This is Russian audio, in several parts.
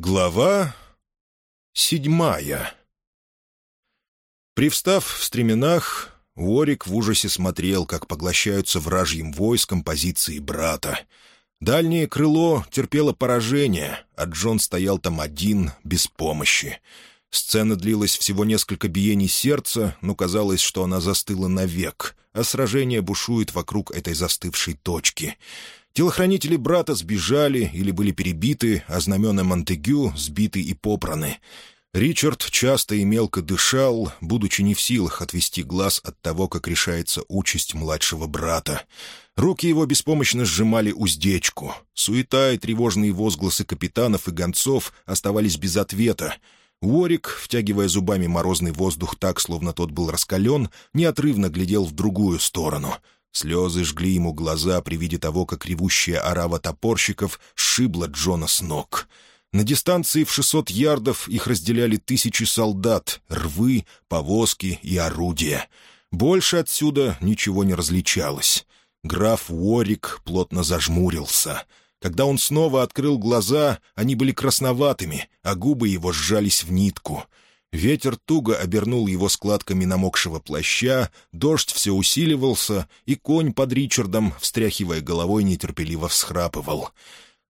Глава седьмая Привстав в стременах, Уорик в ужасе смотрел, как поглощаются вражьим войском позиции брата. Дальнее крыло терпело поражение, а Джон стоял там один, без помощи. Сцена длилась всего несколько биений сердца, но казалось, что она застыла навек, а сражение бушует вокруг этой застывшей точки — Телохранители брата сбежали или были перебиты, а знамена Монтегю сбиты и попраны. Ричард часто и мелко дышал, будучи не в силах отвести глаз от того, как решается участь младшего брата. Руки его беспомощно сжимали уздечку. Суета и тревожные возгласы капитанов и гонцов оставались без ответа. Уорик, втягивая зубами морозный воздух так, словно тот был раскален, неотрывно глядел в другую сторону — Слезы жгли ему глаза при виде того, как ревущая орава топорщиков шибла Джона с ног. На дистанции в 600 ярдов их разделяли тысячи солдат, рвы, повозки и орудия. Больше отсюда ничего не различалось. Граф Уорик плотно зажмурился. Когда он снова открыл глаза, они были красноватыми, а губы его сжались в нитку — Ветер туго обернул его складками намокшего плаща, дождь все усиливался, и конь под Ричардом, встряхивая головой, нетерпеливо всхрапывал.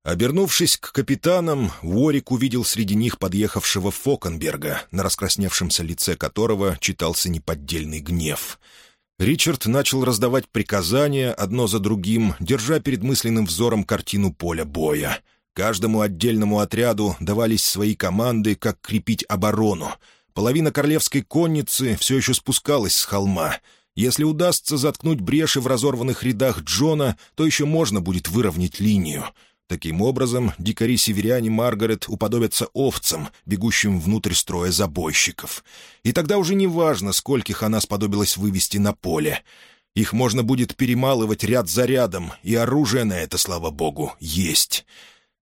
Обернувшись к капитанам, Уорик увидел среди них подъехавшего Фокенберга, на раскрасневшемся лице которого читался неподдельный гнев. Ричард начал раздавать приказания одно за другим, держа перед мысленным взором картину поля боя — Каждому отдельному отряду давались свои команды, как крепить оборону. Половина королевской конницы все еще спускалась с холма. Если удастся заткнуть бреши в разорванных рядах Джона, то еще можно будет выровнять линию. Таким образом, дикари-северяне Маргарет уподобятся овцам, бегущим внутрь строя забойщиков. И тогда уже не важно, скольких она сподобилась вывести на поле. Их можно будет перемалывать ряд за рядом, и оружие на это, слава богу, есть.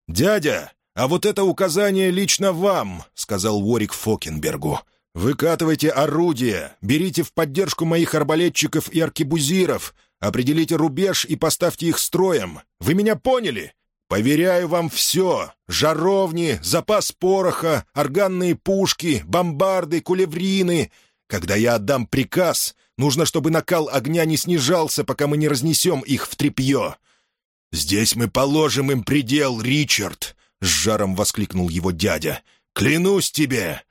«Дядя, а вот это указание лично вам», — сказал Уорик Фокенбергу. «Выкатывайте орудия, берите в поддержку моих арбалетчиков и аркебузиров, определите рубеж и поставьте их строем. Вы меня поняли? Поверяю вам все. Жаровни, запас пороха, органные пушки, бомбарды, кулеврины. Когда я отдам приказ, нужно, чтобы накал огня не снижался, пока мы не разнесем их в тряпье. «Здесь мы положим им предел, Ричард!» — с жаром воскликнул его дядя. «Клянусь тебе!»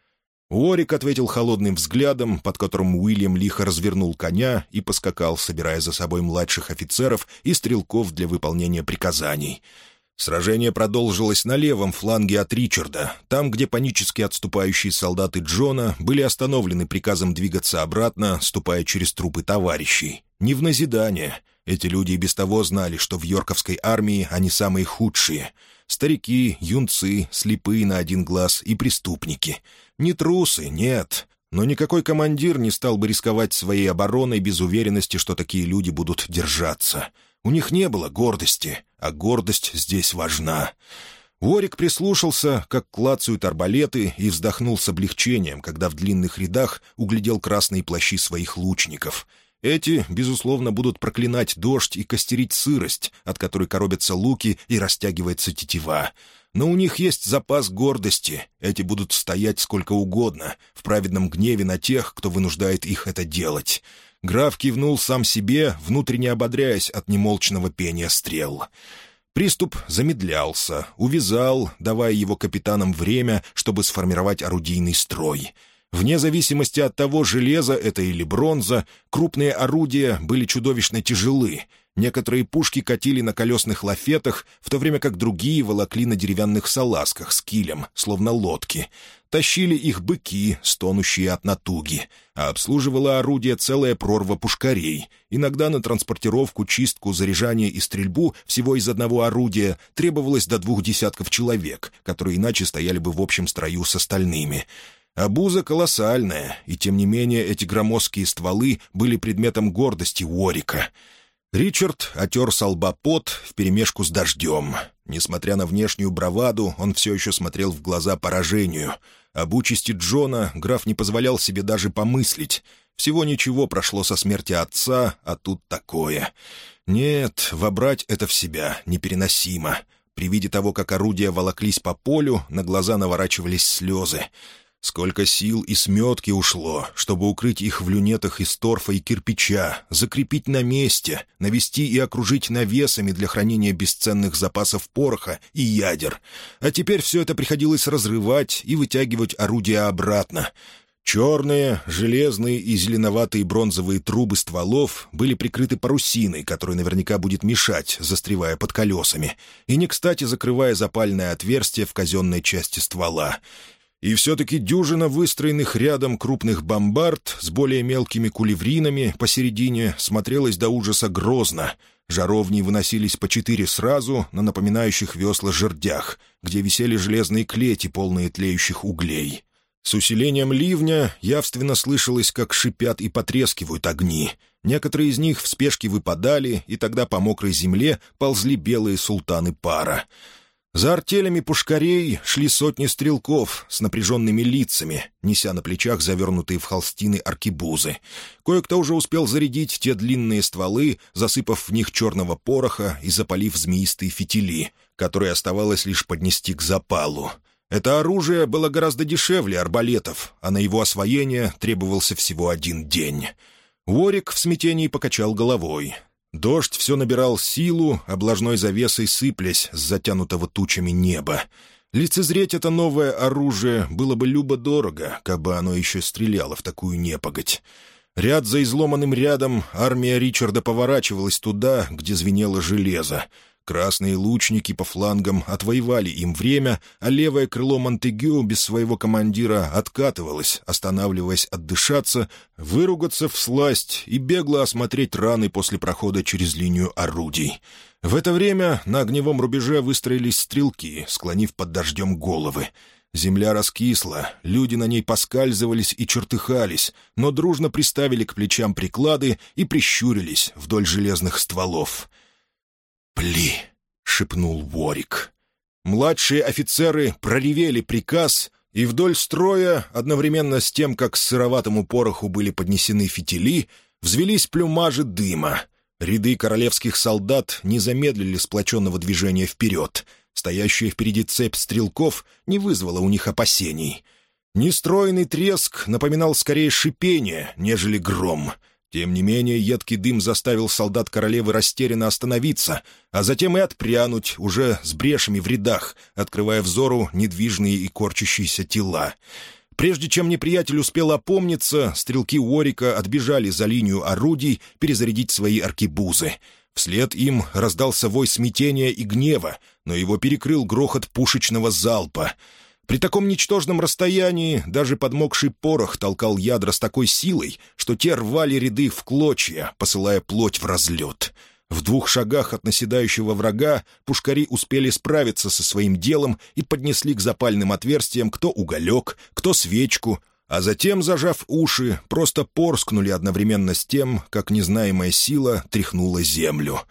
Уорик ответил холодным взглядом, под которым Уильям лихо развернул коня и поскакал, собирая за собой младших офицеров и стрелков для выполнения приказаний. Сражение продолжилось на левом фланге от Ричарда, там, где панически отступающие солдаты Джона были остановлены приказом двигаться обратно, ступая через трупы товарищей. Не в назидание — эти люди и без того знали, что в Йорковской армии они самые худшие. Старики, юнцы, слепые на один глаз и преступники. Не трусы, нет. Но никакой командир не стал бы рисковать своей обороной без уверенности, что такие люди будут держаться. У них не было гордости, а гордость здесь важна. Ворик прислушался, как клацают арбалеты, и вздохнул с облегчением, когда в длинных рядах углядел красные плащи своих лучников — эти, безусловно, будут проклинать дождь и костерить сырость, от которой коробятся луки и растягивается тетива. Но у них есть запас гордости. Эти будут стоять сколько угодно, в праведном гневе на тех, кто вынуждает их это делать. Граф кивнул сам себе, внутренне ободряясь от немолчного пения стрел. Приступ замедлялся, увязал, давая его капитанам время, чтобы сформировать орудийный строй — Вне зависимости от того, железо это или бронза, крупные орудия были чудовищно тяжелы. Некоторые пушки катили на колесных лафетах, в то время как другие волокли на деревянных салазках с килем, словно лодки. Тащили их быки, стонущие от натуги, а обслуживало орудие целая прорва пушкарей. Иногда на транспортировку, чистку, заряжание и стрельбу всего из одного орудия требовалось до двух десятков человек, которые иначе стояли бы в общем строю с остальными — а Обуза колоссальная, и тем не менее эти громоздкие стволы были предметом гордости Уорика. Ричард отер со вперемешку с дождем. Несмотря на внешнюю браваду, он все еще смотрел в глаза поражению. Об участи Джона граф не позволял себе даже помыслить. Всего ничего прошло со смерти отца, а тут такое. Нет, вобрать это в себя непереносимо. При виде того, как орудия волоклись по полю, на глаза наворачивались слезы. Сколько сил и сметки ушло, чтобы укрыть их в люнетах из торфа и кирпича, закрепить на месте, навести и окружить навесами для хранения бесценных запасов пороха и ядер. А теперь все это приходилось разрывать и вытягивать орудия обратно. Черные, железные и зеленоватые бронзовые трубы стволов были прикрыты парусиной, которая наверняка будет мешать, застревая под колесами, и не кстати закрывая запальное отверстие в казенной части ствола — и все-таки дюжина выстроенных рядом крупных бомбард с более мелкими кулевринами посередине смотрелась до ужаса грозно. Жаровни выносились по четыре сразу на напоминающих весла жердях, где висели железные клети, полные тлеющих углей. С усилением ливня явственно слышалось, как шипят и потрескивают огни. Некоторые из них в спешке выпадали, и тогда по мокрой земле ползли белые султаны пара — за артелями пушкарей шли сотни стрелков с напряженными лицами, неся на плечах завернутые в холстины аркибузы. Кое-кто уже успел зарядить те длинные стволы, засыпав в них черного пороха и запалив змеистые фитили, которые оставалось лишь поднести к запалу. Это оружие было гораздо дешевле арбалетов, а на его освоение требовался всего один день. Уорик в смятении покачал головой — Дождь все набирал силу, облажной завесой сыплясь с затянутого тучами неба. Лицезреть это новое оружие было бы любо-дорого, как бы оно еще стреляло в такую непогодь. Ряд за изломанным рядом армия Ричарда поворачивалась туда, где звенело железо. Красные лучники по флангам отвоевали им время, а левое крыло Монтегю без своего командира откатывалось, останавливаясь отдышаться, выругаться в сласть и бегло осмотреть раны после прохода через линию орудий. В это время на огневом рубеже выстроились стрелки, склонив под дождем головы. Земля раскисла, люди на ней поскальзывались и чертыхались, но дружно приставили к плечам приклады и прищурились вдоль железных стволов — «Пли!» — шепнул Ворик. Младшие офицеры проревели приказ, и вдоль строя, одновременно с тем, как к сыроватому пороху были поднесены фитили, взвелись плюмажи дыма. Ряды королевских солдат не замедлили сплоченного движения вперед. Стоящая впереди цепь стрелков не вызвала у них опасений. Нестроенный треск напоминал скорее шипение, нежели гром — тем не менее, едкий дым заставил солдат королевы растерянно остановиться, а затем и отпрянуть, уже с брешами в рядах, открывая взору недвижные и корчащиеся тела. Прежде чем неприятель успел опомниться, стрелки Уорика отбежали за линию орудий перезарядить свои аркебузы. Вслед им раздался вой смятения и гнева, но его перекрыл грохот пушечного залпа — при таком ничтожном расстоянии даже подмокший порох толкал ядра с такой силой, что те рвали ряды в клочья, посылая плоть в разлет. В двух шагах от наседающего врага пушкари успели справиться со своим делом и поднесли к запальным отверстиям кто уголек, кто свечку, а затем, зажав уши, просто порскнули одновременно с тем, как незнаемая сила тряхнула землю.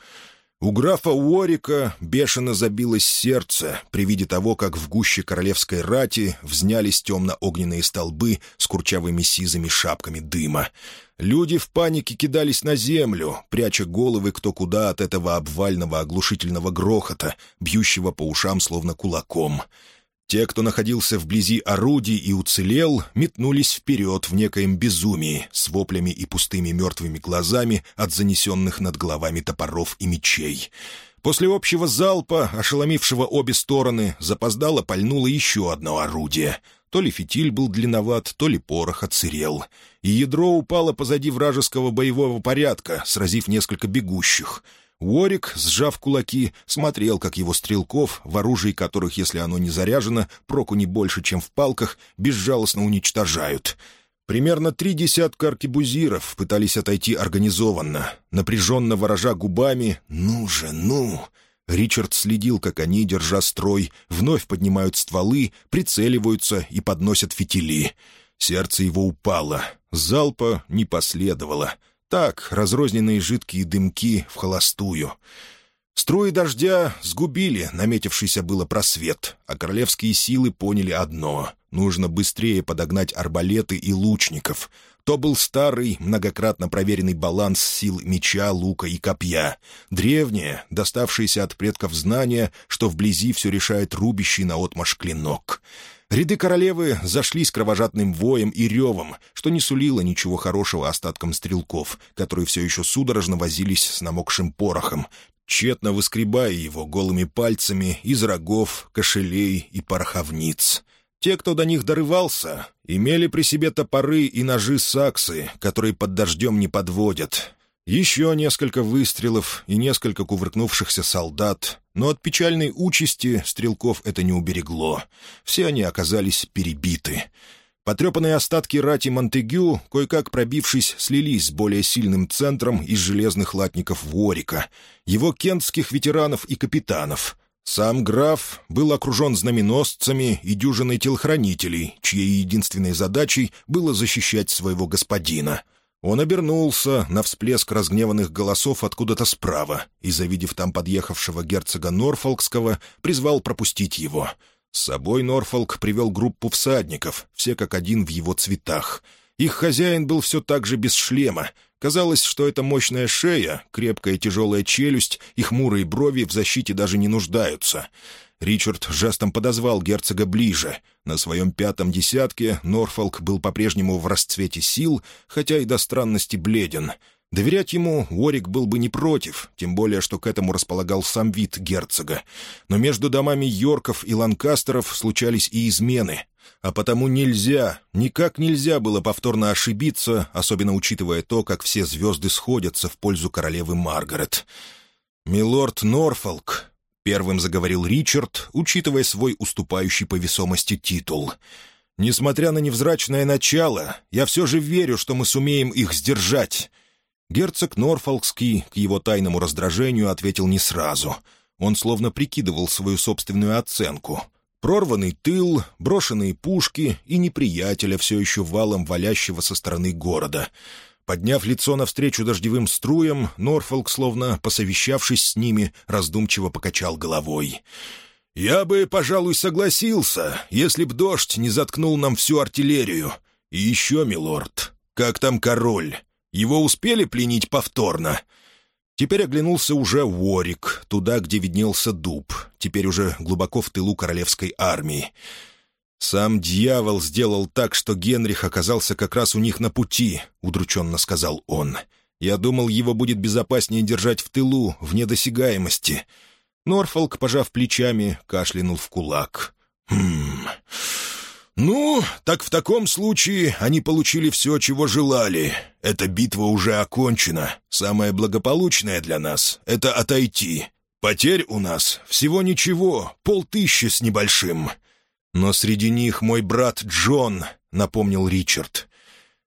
У графа Уорика бешено забилось сердце при виде того, как в гуще королевской рати взнялись темно-огненные столбы с курчавыми сизыми шапками дыма. Люди в панике кидались на землю, пряча головы кто куда от этого обвального оглушительного грохота, бьющего по ушам словно кулаком — те, кто находился вблизи орудий и уцелел, метнулись вперед в некоем безумии, с воплями и пустыми мертвыми глазами от занесенных над головами топоров и мечей. После общего залпа, ошеломившего обе стороны, запоздало пальнуло еще одно орудие. То ли фитиль был длинноват, то ли порох отсырел. И ядро упало позади вражеского боевого порядка, сразив несколько бегущих — Уорик, сжав кулаки, смотрел, как его стрелков, в оружии которых, если оно не заряжено, проку не больше, чем в палках, безжалостно уничтожают. Примерно три десятка аркебузиров пытались отойти организованно, напряженно ворожа губами «Ну же, ну!». Ричард следил, как они, держа строй, вновь поднимают стволы, прицеливаются и подносят фитили. Сердце его упало, залпа не последовало — так, разрозненные жидкие дымки в холостую. Струи дождя сгубили наметившийся было просвет, а королевские силы поняли одно — нужно быстрее подогнать арбалеты и лучников. То был старый, многократно проверенный баланс сил меча, лука и копья. Древнее, доставшееся от предков знания, что вблизи все решает рубящий наотмашь клинок — Ряды королевы зашлись кровожадным воем и ревом, что не сулило ничего хорошего остаткам стрелков, которые все еще судорожно возились с намокшим порохом, тщетно выскребая его голыми пальцами из рогов, кошелей и пороховниц. Те, кто до них дорывался, имели при себе топоры и ножи-саксы, которые под дождем не подводят. Еще несколько выстрелов и несколько кувыркнувшихся солдат но от печальной участи стрелков это не уберегло. Все они оказались перебиты. Потрепанные остатки рати Монтегю, кое-как пробившись, слились с более сильным центром из железных латников Ворика, его кентских ветеранов и капитанов. Сам граф был окружен знаменосцами и дюжиной телохранителей, чьей единственной задачей было защищать своего господина — он обернулся на всплеск разгневанных голосов откуда-то справа и, завидев там подъехавшего герцога Норфолкского, призвал пропустить его. С собой Норфолк привел группу всадников, все как один в его цветах. Их хозяин был все так же без шлема, Казалось, что эта мощная шея, крепкая тяжелая челюсть и хмурые брови в защите даже не нуждаются. Ричард жестом подозвал герцога ближе. На своем пятом десятке Норфолк был по-прежнему в расцвете сил, хотя и до странности бледен. Доверять ему Уорик был бы не против, тем более, что к этому располагал сам вид герцога. Но между домами Йорков и Ланкастеров случались и измены, а потому нельзя, никак нельзя было повторно ошибиться, особенно учитывая то, как все звезды сходятся в пользу королевы Маргарет. «Милорд Норфолк», — первым заговорил Ричард, учитывая свой уступающий по весомости титул. «Несмотря на невзрачное начало, я все же верю, что мы сумеем их сдержать». Герцог Норфолкский к его тайному раздражению ответил не сразу. Он словно прикидывал свою собственную оценку — Прорванный тыл, брошенные пушки и неприятеля, все еще валом валящего со стороны города. Подняв лицо навстречу дождевым струям, Норфолк, словно посовещавшись с ними, раздумчиво покачал головой. «Я бы, пожалуй, согласился, если б дождь не заткнул нам всю артиллерию. И еще, милорд, как там король? Его успели пленить повторно?» Теперь оглянулся уже Ворик, туда, где виднелся дуб, теперь уже глубоко в тылу королевской армии. «Сам дьявол сделал так, что Генрих оказался как раз у них на пути», — удрученно сказал он. «Я думал, его будет безопаснее держать в тылу, в недосягаемости. Норфолк, пожав плечами, кашлянул в кулак. «Хм...» «Ну, так в таком случае они получили все, чего желали. Эта битва уже окончена. Самое благополучное для нас — это отойти. Потерь у нас всего ничего, полтыщи с небольшим. Но среди них мой брат Джон», — напомнил Ричард.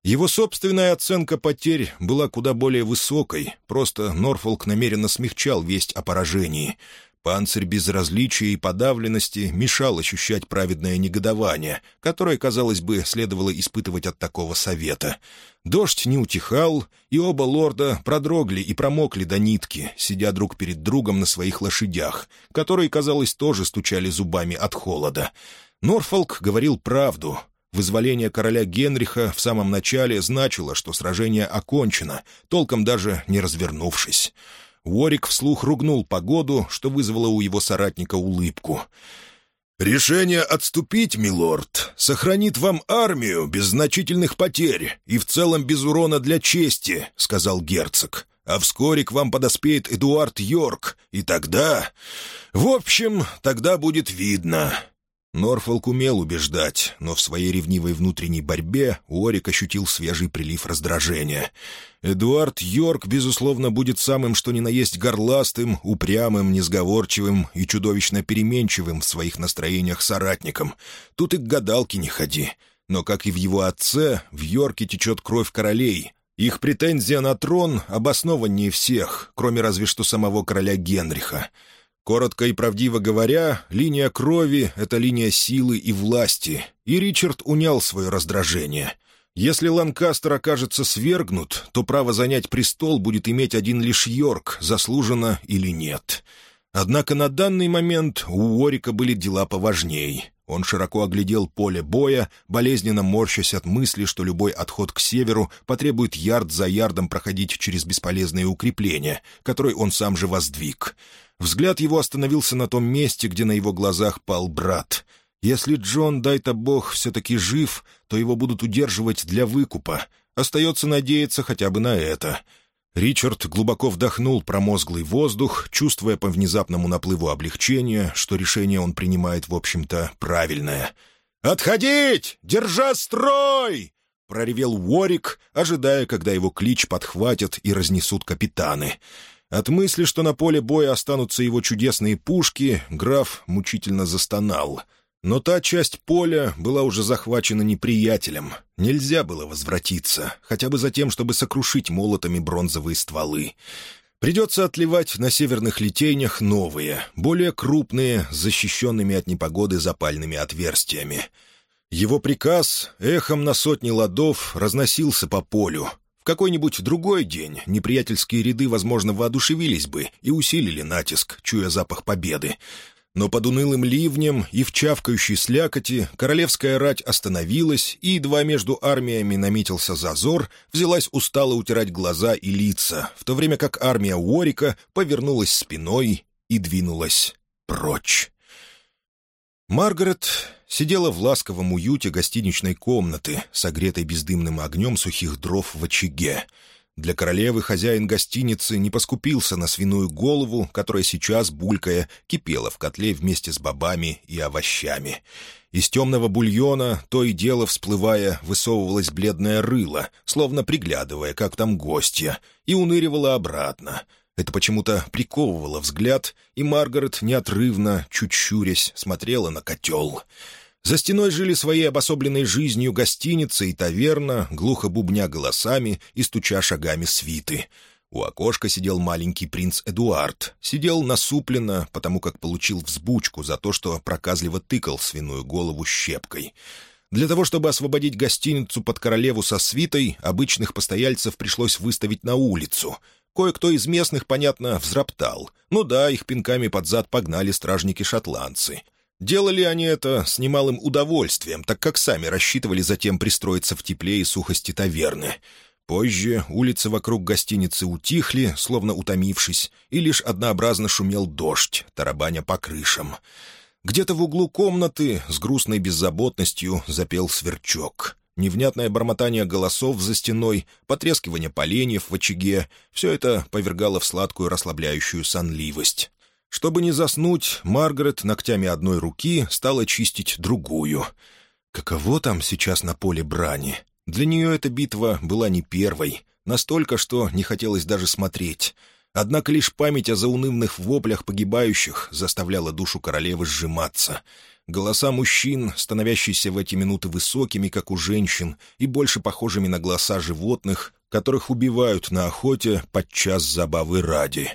Его собственная оценка потерь была куда более высокой, просто Норфолк намеренно смягчал весть о поражении — Панцирь безразличия и подавленности мешал ощущать праведное негодование, которое, казалось бы, следовало испытывать от такого совета. Дождь не утихал, и оба лорда продрогли и промокли до нитки, сидя друг перед другом на своих лошадях, которые, казалось, тоже стучали зубами от холода. Норфолк говорил правду — Вызволение короля Генриха в самом начале значило, что сражение окончено, толком даже не развернувшись. Уорик вслух ругнул погоду, что вызвало у его соратника улыбку. «Решение отступить, милорд, сохранит вам армию без значительных потерь и в целом без урона для чести», — сказал герцог. «А вскоре к вам подоспеет Эдуард Йорк, и тогда...» «В общем, тогда будет видно. Норфолк умел убеждать, но в своей ревнивой внутренней борьбе Уорик ощутил свежий прилив раздражения. Эдуард Йорк, безусловно, будет самым что ни на есть горластым, упрямым, несговорчивым и чудовищно переменчивым в своих настроениях соратником. Тут и к гадалке не ходи. Но, как и в его отце, в Йорке течет кровь королей. Их претензия на трон обоснованнее всех, кроме разве что самого короля Генриха. Коротко и правдиво говоря, линия крови — это линия силы и власти, и Ричард унял свое раздражение. Если Ланкастер окажется свергнут, то право занять престол будет иметь один лишь Йорк, заслуженно или нет. Однако на данный момент у Уорика были дела поважнее. Он широко оглядел поле боя, болезненно морщась от мысли, что любой отход к северу потребует ярд за ярдом проходить через бесполезные укрепления, которые он сам же воздвиг. Взгляд его остановился на том месте, где на его глазах пал брат. Если Джон, дай-то бог, все-таки жив, то его будут удерживать для выкупа. Остается надеяться хотя бы на это. Ричард глубоко вдохнул промозглый воздух, чувствуя по внезапному наплыву облегчения, что решение он принимает, в общем-то, правильное. «Отходить! Держа строй!» — проревел Уорик, ожидая, когда его клич подхватят и разнесут капитаны. «Отходить!» От мысли, что на поле боя останутся его чудесные пушки, граф мучительно застонал. Но та часть поля была уже захвачена неприятелем. Нельзя было возвратиться, хотя бы за тем, чтобы сокрушить молотами бронзовые стволы. Придется отливать на северных литейнях новые, более крупные, с защищенными от непогоды запальными отверстиями. Его приказ эхом на сотни ладов разносился по полю — какой-нибудь другой день неприятельские ряды, возможно, воодушевились бы и усилили натиск, чуя запах победы. Но под унылым ливнем и в чавкающей слякоти королевская рать остановилась, и едва между армиями наметился зазор, взялась устало утирать глаза и лица, в то время как армия Уорика повернулась спиной и двинулась прочь. Маргарет сидела в ласковом уюте гостиничной комнаты, согретой бездымным огнем сухих дров в очаге. Для королевы хозяин гостиницы не поскупился на свиную голову, которая сейчас, булькая, кипела в котле вместе с бобами и овощами. Из темного бульона, то и дело всплывая, высовывалось бледное рыло, словно приглядывая, как там гостья, и уныривало обратно — это почему-то приковывало взгляд, и Маргарет неотрывно, чуть щурясь, смотрела на котел. За стеной жили своей обособленной жизнью гостиница и таверна, глухо бубня голосами и стуча шагами свиты. У окошка сидел маленький принц Эдуард. Сидел насупленно, потому как получил взбучку за то, что проказливо тыкал свиную голову щепкой. Для того, чтобы освободить гостиницу под королеву со свитой, обычных постояльцев пришлось выставить на улицу — Кое-кто из местных, понятно, взроптал. Ну да, их пинками под зад погнали стражники-шотландцы. Делали они это с немалым удовольствием, так как сами рассчитывали затем пристроиться в тепле и сухости таверны. Позже улицы вокруг гостиницы утихли, словно утомившись, и лишь однообразно шумел дождь, тарабаня по крышам. Где-то в углу комнаты с грустной беззаботностью запел сверчок. Невнятное бормотание голосов за стеной, потрескивание поленьев в очаге — все это повергало в сладкую расслабляющую сонливость. Чтобы не заснуть, Маргарет ногтями одной руки стала чистить другую. Каково там сейчас на поле брани? Для нее эта битва была не первой, настолько, что не хотелось даже смотреть. Однако лишь память о заунывных воплях погибающих заставляла душу королевы сжиматься — Голоса мужчин, становящиеся в эти минуты высокими, как у женщин, и больше похожими на голоса животных, которых убивают на охоте подчас забавы ради.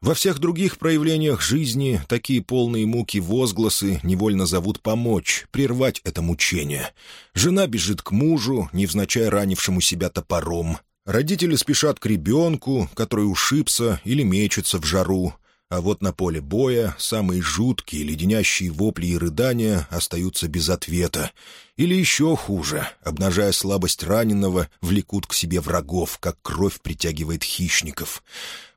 Во всех других проявлениях жизни такие полные муки возгласы невольно зовут помочь, прервать это мучение. Жена бежит к мужу, невзначай ранившему себя топором. Родители спешат к ребенку, который ушибся или мечется в жару — а вот на поле боя самые жуткие, леденящие вопли и рыдания остаются без ответа. Или еще хуже, обнажая слабость раненого, влекут к себе врагов, как кровь притягивает хищников.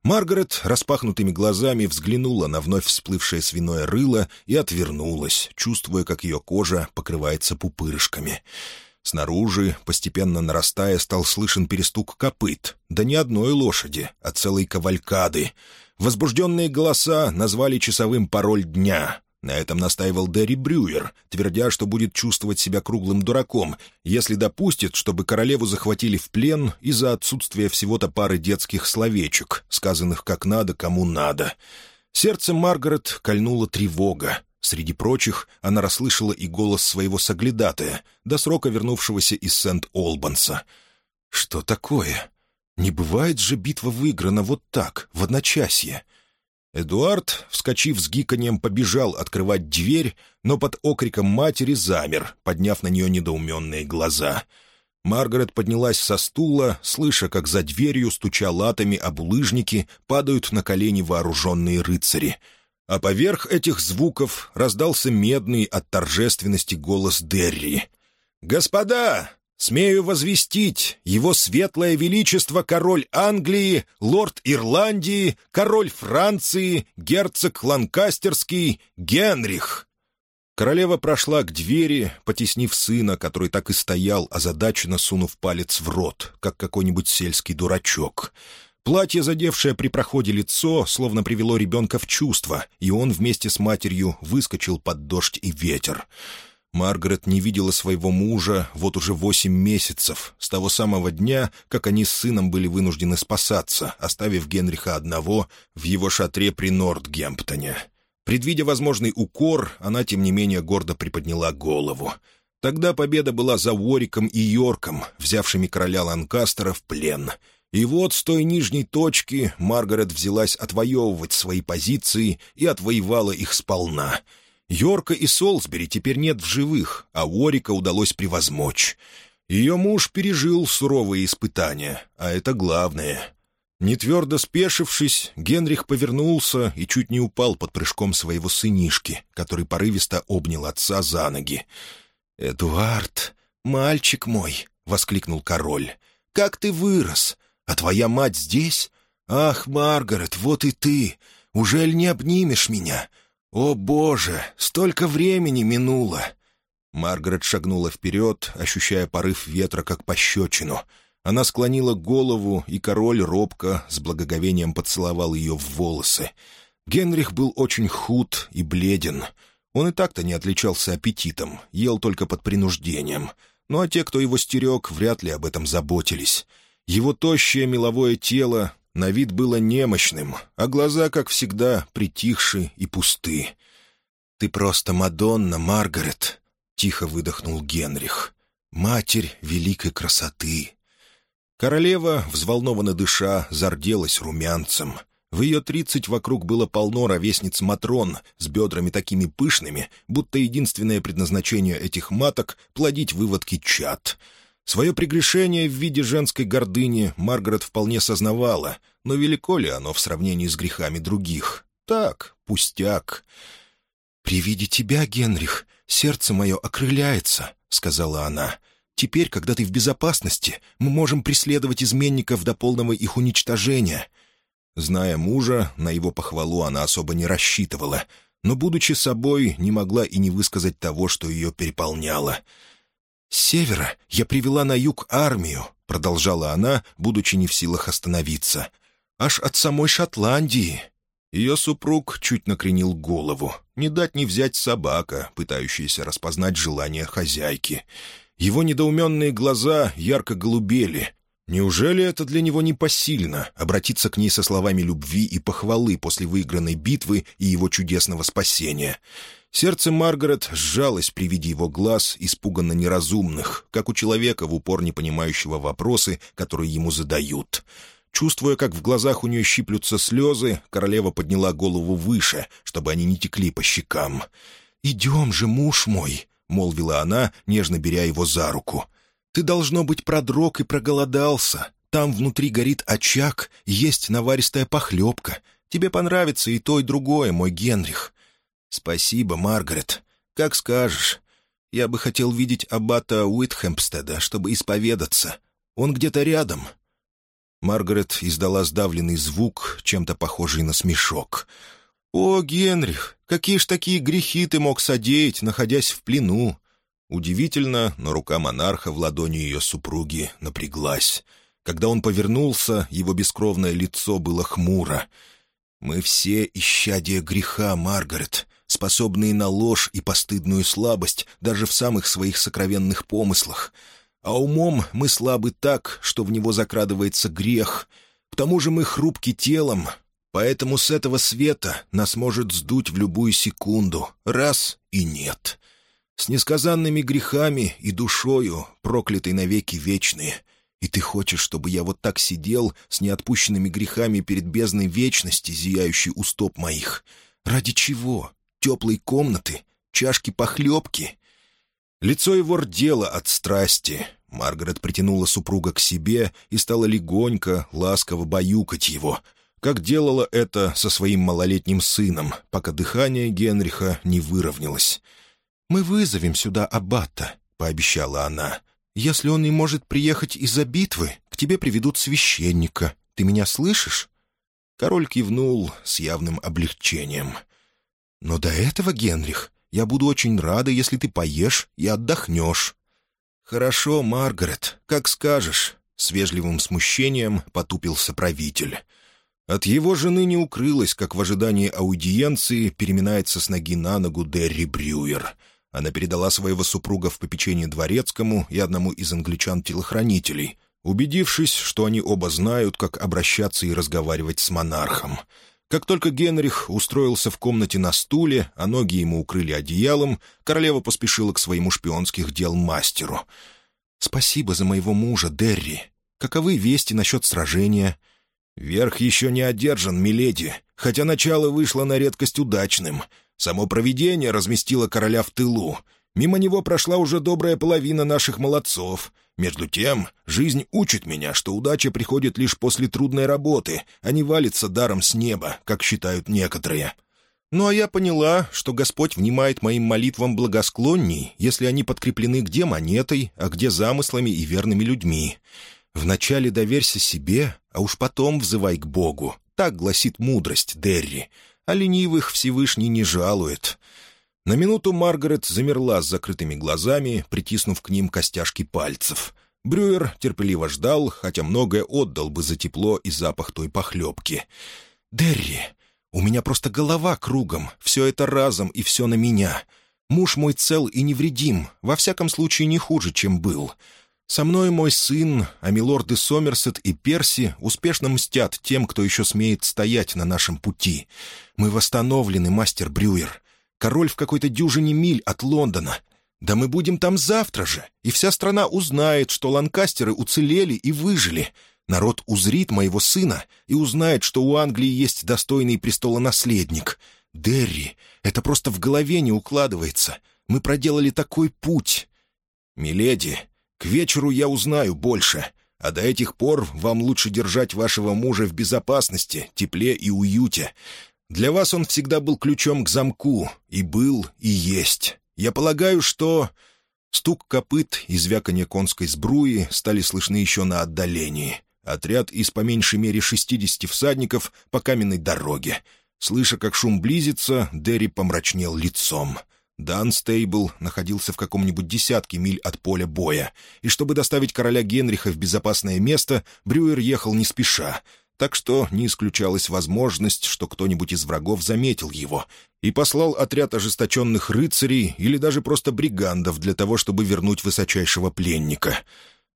Маргарет распахнутыми глазами взглянула на вновь всплывшее свиное рыло и отвернулась, чувствуя, как ее кожа покрывается пупырышками. Снаружи, постепенно нарастая, стал слышен перестук копыт. Да не одной лошади, а целой кавалькады — Возбужденные голоса назвали часовым пароль дня. На этом настаивал Дерри Брюер, твердя, что будет чувствовать себя круглым дураком, если допустит, чтобы королеву захватили в плен из-за отсутствия всего-то пары детских словечек, сказанных как надо, кому надо. Сердце Маргарет кольнуло тревога. Среди прочих она расслышала и голос своего соглядатая, до срока вернувшегося из Сент-Олбанса. «Что такое?» Не бывает же битва выиграна вот так, в одночасье. Эдуард, вскочив с гиканьем, побежал открывать дверь, но под окриком матери замер, подняв на нее недоуменные глаза. Маргарет поднялась со стула, слыша, как за дверью, стуча латами об улыжники, падают на колени вооруженные рыцари. А поверх этих звуков раздался медный от торжественности голос Дерри. «Господа, Смею возвестить, его светлое величество король Англии, лорд Ирландии, король Франции, герцог Ланкастерский, Генрих». Королева прошла к двери, потеснив сына, который так и стоял, озадаченно сунув палец в рот, как какой-нибудь сельский дурачок. Платье, задевшее при проходе лицо, словно привело ребенка в чувство, и он вместе с матерью выскочил под дождь и ветер. Маргарет не видела своего мужа вот уже восемь месяцев, с того самого дня, как они с сыном были вынуждены спасаться, оставив Генриха одного в его шатре при Нортгемптоне. Предвидя возможный укор, она, тем не менее, гордо приподняла голову. Тогда победа была за Уориком и Йорком, взявшими короля Ланкастера в плен. И вот с той нижней точки Маргарет взялась отвоевывать свои позиции и отвоевала их сполна — Йорка и Солсбери теперь нет в живых, а Уорика удалось превозмочь. Ее муж пережил суровые испытания, а это главное. Нетвердо спешившись, Генрих повернулся и чуть не упал под прыжком своего сынишки, который порывисто обнял отца за ноги. «Эдуард, мальчик мой!» — воскликнул король. «Как ты вырос! А твоя мать здесь? Ах, Маргарет, вот и ты! Уже ли не обнимешь меня? «О, Боже! Столько времени минуло!» Маргарет шагнула вперед, ощущая порыв ветра как пощечину. Она склонила голову, и король робко с благоговением поцеловал ее в волосы. Генрих был очень худ и бледен. Он и так-то не отличался аппетитом, ел только под принуждением. Ну а те, кто его стерег, вряд ли об этом заботились. Его тощее меловое тело на вид было немощным, а глаза, как всегда, притихши и пусты. «Ты просто Мадонна, Маргарет!» — тихо выдохнул Генрих. «Матерь великой красоты!» Королева, взволнованно дыша, зарделась румянцем. В ее тридцать вокруг было полно ровесниц Матрон с бедрами такими пышными, будто единственное предназначение этих маток — плодить выводки чад — Свое прегрешение в виде женской гордыни Маргарет вполне сознавала, но велико ли оно в сравнении с грехами других? Так, пустяк. «При виде тебя, Генрих, сердце мое окрыляется», — сказала она. «Теперь, когда ты в безопасности, мы можем преследовать изменников до полного их уничтожения». Зная мужа, на его похвалу она особо не рассчитывала, но, будучи собой, не могла и не высказать того, что ее переполняло — «С севера я привела на юг армию», — продолжала она, будучи не в силах остановиться. «Аж от самой Шотландии». Ее супруг чуть накренил голову. Не дать не взять собака, пытающаяся распознать желание хозяйки. Его недоуменные глаза ярко голубели. Неужели это для него непосильно — обратиться к ней со словами любви и похвалы после выигранной битвы и его чудесного спасения?» Сердце Маргарет сжалось при виде его глаз, испуганно неразумных, как у человека, в упор не понимающего вопросы, которые ему задают. Чувствуя, как в глазах у нее щиплются слезы, королева подняла голову выше, чтобы они не текли по щекам. «Идем же, муж мой!» — молвила она, нежно беря его за руку. «Ты, должно быть, продрог и проголодался. Там внутри горит очаг, есть наваристая похлебка. Тебе понравится и то, и другое, мой Генрих. «Спасибо, Маргарет. Как скажешь. Я бы хотел видеть аббата Уитхэмпстеда, чтобы исповедаться. Он где-то рядом». Маргарет издала сдавленный звук, чем-то похожий на смешок. «О, Генрих, какие ж такие грехи ты мог содеять, находясь в плену!» Удивительно, но рука монарха в ладони ее супруги напряглась. Когда он повернулся, его бескровное лицо было хмуро. «Мы все исчадие греха, Маргарет способные на ложь и постыдную слабость даже в самых своих сокровенных помыслах. А умом мы слабы так, что в него закрадывается грех. К тому же мы хрупки телом, поэтому с этого света нас может сдуть в любую секунду, раз и нет. С несказанными грехами и душою, проклятой навеки вечные — и ты хочешь, чтобы я вот так сидел с неотпущенными грехами перед бездной вечности, зияющей у стоп моих? Ради чего? теплой комнаты, чашки похлебки. Лицо его рдело от страсти. Маргарет притянула супруга к себе и стала легонько, ласково баюкать его, как делала это со своим малолетним сыном, пока дыхание Генриха не выровнялось. «Мы вызовем сюда аббата», — пообещала она. «Если он не может приехать из-за битвы, к тебе приведут священника. Ты меня слышишь?» Король кивнул с явным облегчением — «Но до этого, Генрих, я буду очень рада, если ты поешь и отдохнешь». «Хорошо, Маргарет, как скажешь», — с вежливым смущением потупился правитель. От его жены не укрылось, как в ожидании аудиенции переминается с ноги на ногу Дерри Брюер. Она передала своего супруга в попечение дворецкому и одному из англичан-телохранителей, убедившись, что они оба знают, как обращаться и разговаривать с монархом — как только Генрих устроился в комнате на стуле, а ноги ему укрыли одеялом, королева поспешила к своему шпионских дел мастеру. «Спасибо за моего мужа, Дерри. Каковы вести насчет сражения?» «Верх еще не одержан, миледи, хотя начало вышло на редкость удачным. Само проведение разместило короля в тылу. Мимо него прошла уже добрая половина наших молодцов. Между тем, жизнь учит меня, что удача приходит лишь после трудной работы, а не валится даром с неба, как считают некоторые. Ну а я поняла, что Господь внимает моим молитвам благосклонней, если они подкреплены где монетой, а где замыслами и верными людьми. Вначале доверься себе, а уж потом взывай к Богу. Так гласит мудрость Дерри. А ленивых Всевышний не жалует. На минуту Маргарет замерла с закрытыми глазами, притиснув к ним костяшки пальцев. Брюер терпеливо ждал, хотя многое отдал бы за тепло и запах той похлебки. «Дерри, у меня просто голова кругом, все это разом и все на меня. Муж мой цел и невредим, во всяком случае не хуже, чем был». Со мной мой сын, а милорды Сомерсет и Перси успешно мстят тем, кто еще смеет стоять на нашем пути. Мы восстановлены, мастер Брюер. Король в какой-то дюжине миль от Лондона. Да мы будем там завтра же, и вся страна узнает, что ланкастеры уцелели и выжили. Народ узрит моего сына и узнает, что у Англии есть достойный престолонаследник. Дерри, это просто в голове не укладывается. Мы проделали такой путь. Миледи, к вечеру я узнаю больше, а до этих пор вам лучше держать вашего мужа в безопасности, тепле и уюте. Для вас он всегда был ключом к замку, и был, и есть. Я полагаю, что...» Стук копыт и звяканье конской сбруи стали слышны еще на отдалении. Отряд из по меньшей мере 60 всадников по каменной дороге. Слыша, как шум близится, Дерри помрачнел лицом. Дан Стейбл находился в каком-нибудь десятке миль от поля боя, и чтобы доставить короля Генриха в безопасное место, Брюер ехал не спеша — так что не исключалась возможность, что кто-нибудь из врагов заметил его и послал отряд ожесточенных рыцарей или даже просто бригандов для того, чтобы вернуть высочайшего пленника.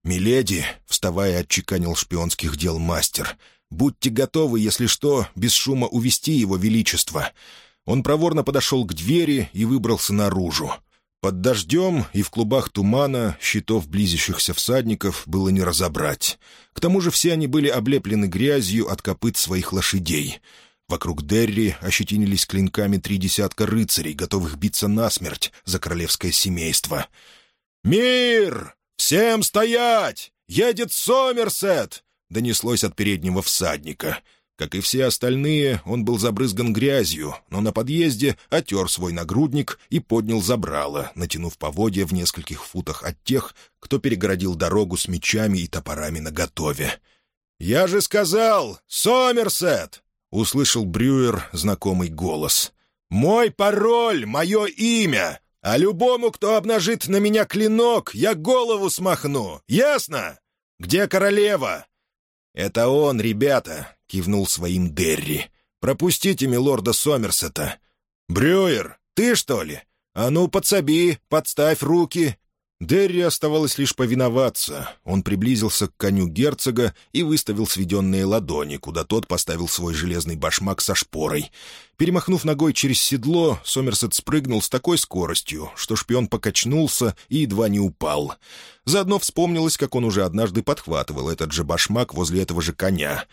«Миледи», — вставая, отчеканил шпионских дел мастер, — «будьте готовы, если что, без шума увести его величество». Он проворно подошел к двери и выбрался наружу. Под дождем и в клубах тумана щитов близящихся всадников было не разобрать. К тому же все они были облеплены грязью от копыт своих лошадей. Вокруг Дерри ощетинились клинками три десятка рыцарей, готовых биться насмерть за королевское семейство. «Мир! Всем стоять! Едет Сомерсет!» — донеслось от переднего всадника — как и все остальные, он был забрызган грязью, но на подъезде отер свой нагрудник и поднял забрало, натянув поводья в нескольких футах от тех, кто перегородил дорогу с мечами и топорами наготове. «Я же сказал! Сомерсет!» — услышал Брюер знакомый голос. «Мой пароль, мое имя! А любому, кто обнажит на меня клинок, я голову смахну! Ясно? Где королева?» «Это он, ребята! — кивнул своим Дерри. «Пропустите милорда Сомерсета». «Брюер, ты что ли? А ну, подсоби, подставь руки!» Дерри оставалось лишь повиноваться. Он приблизился к коню герцога и выставил сведенные ладони, куда тот поставил свой железный башмак со шпорой. Перемахнув ногой через седло, Сомерсет спрыгнул с такой скоростью, что шпион покачнулся и едва не упал. Заодно вспомнилось, как он уже однажды подхватывал этот же башмак возле этого же коня.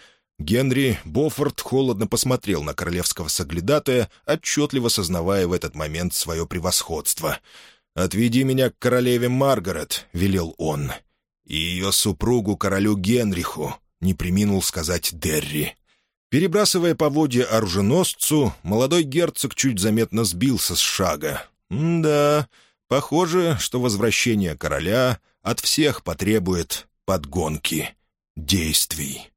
Генри Боффорд холодно посмотрел на королевского соглядатая, отчетливо сознавая в этот момент свое превосходство. «Отведи меня к королеве Маргарет», — велел он. «И ее супругу, королю Генриху», — не приминул сказать Дерри. Перебрасывая поводья оруженосцу, молодой герцог чуть заметно сбился с шага. «Да, похоже, что возвращение короля от всех потребует подгонки, действий».